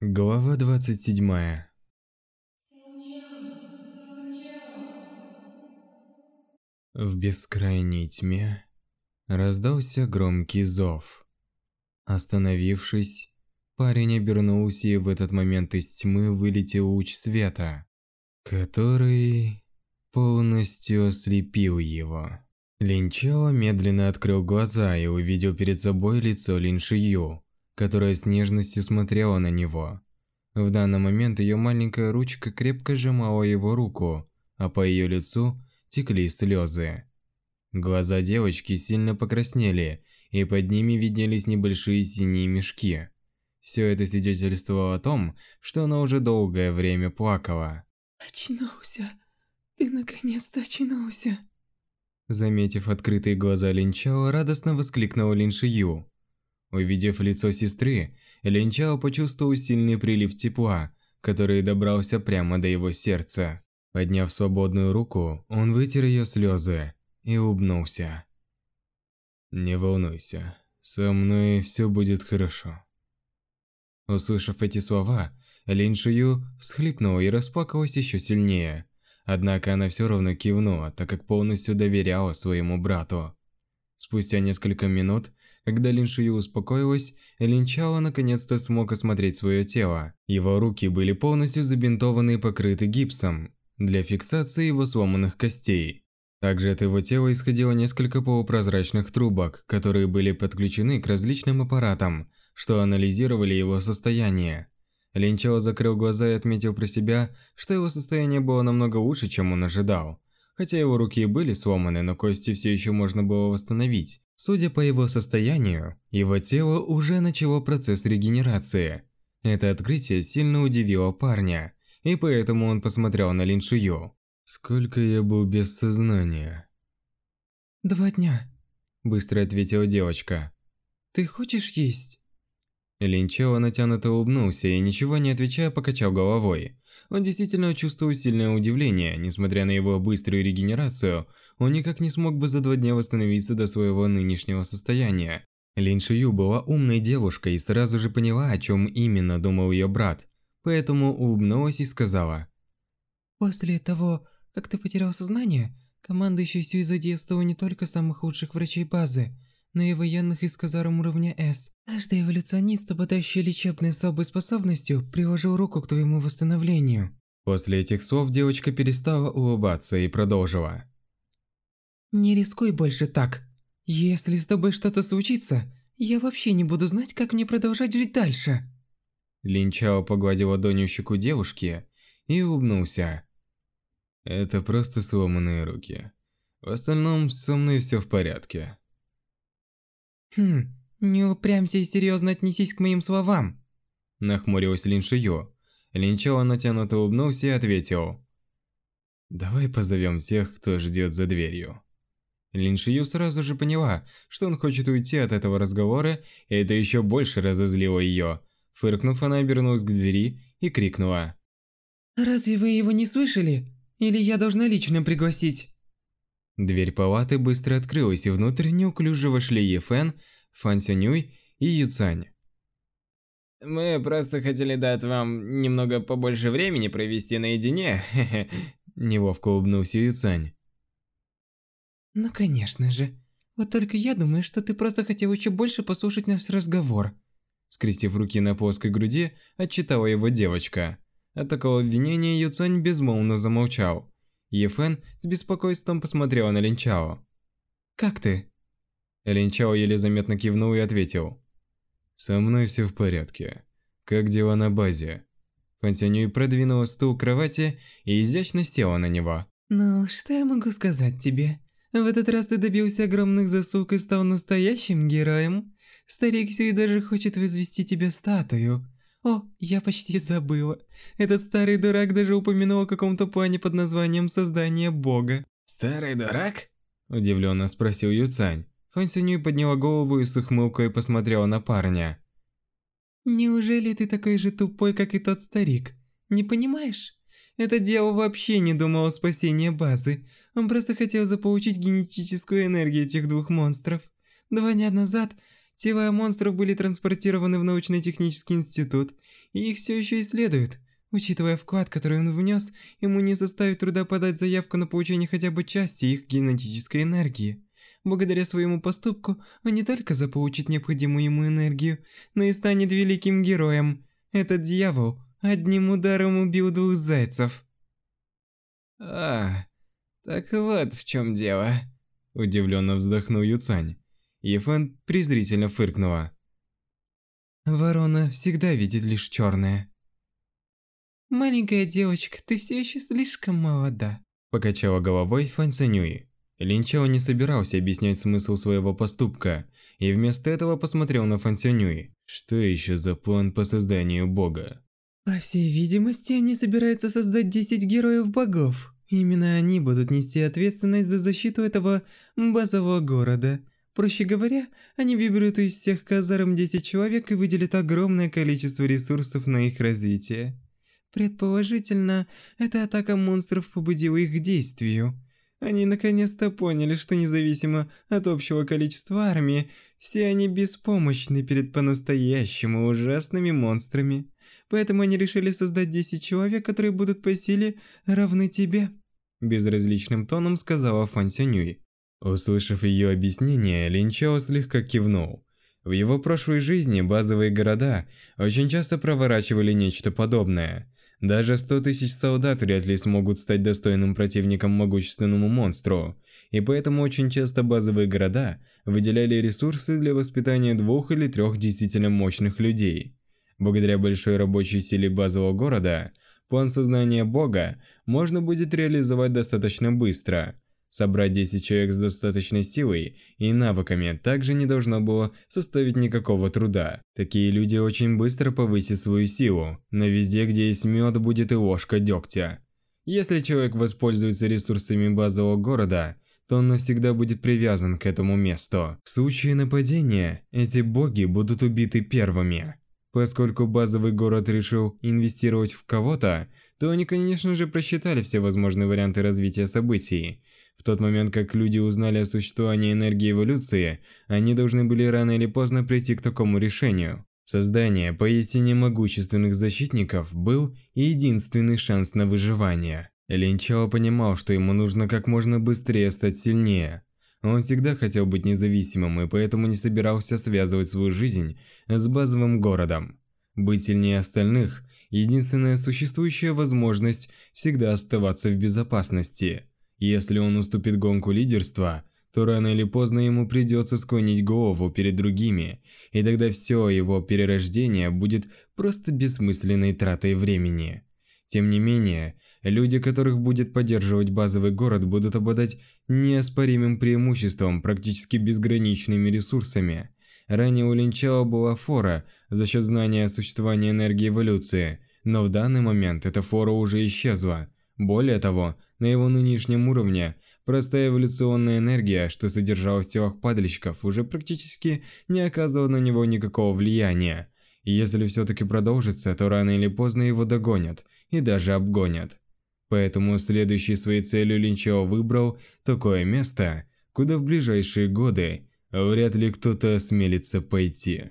Глава 27. В бескрайней тьме раздался громкий зов. Остановившись, парень обернулся, и в этот момент из тьмы вылетел луч света, который полностью ослепил его. Линчао медленно открыл глаза и увидел перед собой лицо Лин Шию которая с нежностью смотрела на него. В данный момент ее маленькая ручка крепко сжимала его руку, а по ее лицу текли слезы. Глаза девочки сильно покраснели, и под ними виделись небольшие синие мешки. Все это свидетельствовало о том, что она уже долгое время плакала. «Очнулся. Ты наконец-то очнулся». Заметив открытые глаза Линчао, радостно воскликнул Лин Шию. Увидев лицо сестры, Линчао почувствовал сильный прилив тепла, который добрался прямо до его сердца. Подняв свободную руку, он вытер ее слезы и улыбнулся. «Не волнуйся, со мной все будет хорошо». Услышав эти слова, Лин Шую всхлипнула и расплакалась еще сильнее. Однако она все равно кивнула, так как полностью доверяла своему брату. Спустя несколько минут когда Лин Шуи успокоилась, Лин Чао наконец-то смог осмотреть свое тело. Его руки были полностью забинтованы и покрыты гипсом для фиксации его сломанных костей. Также от его тела исходило несколько полупрозрачных трубок, которые были подключены к различным аппаратам, что анализировали его состояние. Лин Чао закрыл глаза и отметил про себя, что его состояние было намного лучше, чем он ожидал. Хотя его руки были сломаны, но кости все еще можно было восстановить. Судя по его состоянию, его тело уже начало процесс регенерации. Это открытие сильно удивило парня, и поэтому он посмотрел на Лин «Сколько я был без сознания?» «Два дня», – быстро ответила девочка. «Ты хочешь есть?» Линчело натянуто улыбнулся и, ничего не отвечая, покачал головой. Он действительно чувствовал сильное удивление, несмотря на его быструю регенерацию, он никак не смог бы за два дня восстановиться до своего нынешнего состояния. Лин Шую была умной девушкой и сразу же поняла, о чем именно думал ее брат, поэтому улыбнулась и сказала. «После того, как ты потерял сознание, командующий Сюиза действовал не только самых лучших врачей базы, но и военных из казарм уровня С. Каждый эволюционист, обладающий лечебной слабой способностью, приложил руку к твоему восстановлению. После этих слов девочка перестала улыбаться и продолжила. «Не рискуй больше так. Если с тобой что-то случится, я вообще не буду знать, как мне продолжать жить дальше». Линчао погладил ладонью щеку девушки и улыбнулся. «Это просто сломанные руки. В остальном со мной все в порядке». «Хм, не упрямься и серьезно отнесись к моим словам!» Нахмурилась Лин Шию. Лин Чао натянуто улыбнулся и ответил. «Давай позовем тех, кто ждет за дверью». Лин Шию сразу же поняла, что он хочет уйти от этого разговора, и это еще больше разозлило ее. Фыркнув, она обернулась к двери и крикнула. «Разве вы его не слышали? Или я должна лично пригласить?» Дверь палаты быстро открылась, и внутрь неуклюже вошли Ефен, Фан Сюнюй и Юцань. «Мы просто хотели дать вам немного побольше времени провести наедине», – неловко улыбнулся Юцань. «Ну, конечно же. Вот только я думаю, что ты просто хотел еще больше послушать наш разговор». Скрестив руки на плоской груди, отчитала его девочка. От такого обвинения Юцань безмолвно замолчал. Ефен с беспокойством посмотрела на Линчао. «Как ты?» Линчао еле заметно кивнул и ответил. «Со мной все в порядке. Как дела на базе?» Фансянюй продвинула стул к кровати и изящно села на него. «Ну, что я могу сказать тебе? В этот раз ты добился огромных заслуг и стал настоящим героем. Старик Сюй даже хочет возвести тебе статую. «О, я почти забыла. Этот старый дурак даже упомянул о каком-то плане под названием «Создание Бога». «Старый дурак?» – удивленно спросил Юцань. Фан Синюй подняла голову и с ухмылкой посмотрела на парня. «Неужели ты такой же тупой, как и тот старик? Не понимаешь? Это дело вообще не думало о спасении базы. Он просто хотел заполучить генетическую энергию этих двух монстров. Два дня назад Тела монстров были транспортированы в научно-технический институт, и их все еще исследуют. Учитывая вклад, который он внес, ему не составит труда подать заявку на получение хотя бы части их генетической энергии. Благодаря своему поступку он не только заполучит необходимую ему энергию, но и станет великим героем. Этот дьявол одним ударом убил двух зайцев. А, так вот в чем дело. Удивленно вздохнул Юцань. Ефен презрительно фыркнула. Ворона всегда видит лишь черное. «Маленькая девочка, ты все еще слишком молода», – покачала головой Фан Санюи. Линчао не собирался объяснять смысл своего поступка, и вместо этого посмотрел на Фан Сянюи. Что еще за план по созданию бога? По всей видимости, они собираются создать 10 героев богов. Именно они будут нести ответственность за защиту этого базового города – Проще говоря, они выберут из всех казарм 10 человек и выделят огромное количество ресурсов на их развитие. Предположительно, эта атака монстров побудила их к действию. Они наконец-то поняли, что независимо от общего количества армии, все они беспомощны перед по-настоящему ужасными монстрами. Поэтому они решили создать 10 человек, которые будут по силе равны тебе. Безразличным тоном сказала Фан Сянюй. Услышав ее объяснение, Линчао слегка кивнул. В его прошлой жизни базовые города очень часто проворачивали нечто подобное. Даже сто тысяч солдат вряд ли смогут стать достойным противником могущественному монстру, и поэтому очень часто базовые города выделяли ресурсы для воспитания двух или трех действительно мощных людей. Благодаря большой рабочей силе базового города, план сознания Бога можно будет реализовать достаточно быстро – Собрать 10 человек с достаточной силой и навыками также не должно было составить никакого труда. Такие люди очень быстро повысят свою силу, но везде, где есть мед, будет и ложка дегтя. Если человек воспользуется ресурсами базового города, то он навсегда будет привязан к этому месту. В случае нападения, эти боги будут убиты первыми. Поскольку базовый город решил инвестировать в кого-то, то они, конечно же, просчитали все возможные варианты развития событий. В тот момент, как люди узнали о существовании энергии эволюции, они должны были рано или поздно прийти к такому решению. Создание поистине могущественных защитников был единственный шанс на выживание. Линчао понимал, что ему нужно как можно быстрее стать сильнее. Он всегда хотел быть независимым и поэтому не собирался связывать свою жизнь с базовым городом. Быть сильнее остальных – единственная существующая возможность всегда оставаться в безопасности. Если он уступит гонку лидерства, то рано или поздно ему придется склонить голову перед другими, и тогда все его перерождение будет просто бессмысленной тратой времени. Тем не менее, люди, которых будет поддерживать базовый город, будут обладать неоспоримым преимуществом, практически безграничными ресурсами – Ранее у Линчао была фора за счет знания о существовании энергии эволюции, но в данный момент эта фора уже исчезла. Более того, на его нынешнем уровне простая эволюционная энергия, что содержалась в телах падальщиков, уже практически не оказывала на него никакого влияния. И если все-таки продолжится, то рано или поздно его догонят и даже обгонят. Поэтому следующей своей целью Линчо выбрал такое место, куда в ближайшие годы вряд ли кто-то осмелится пойти.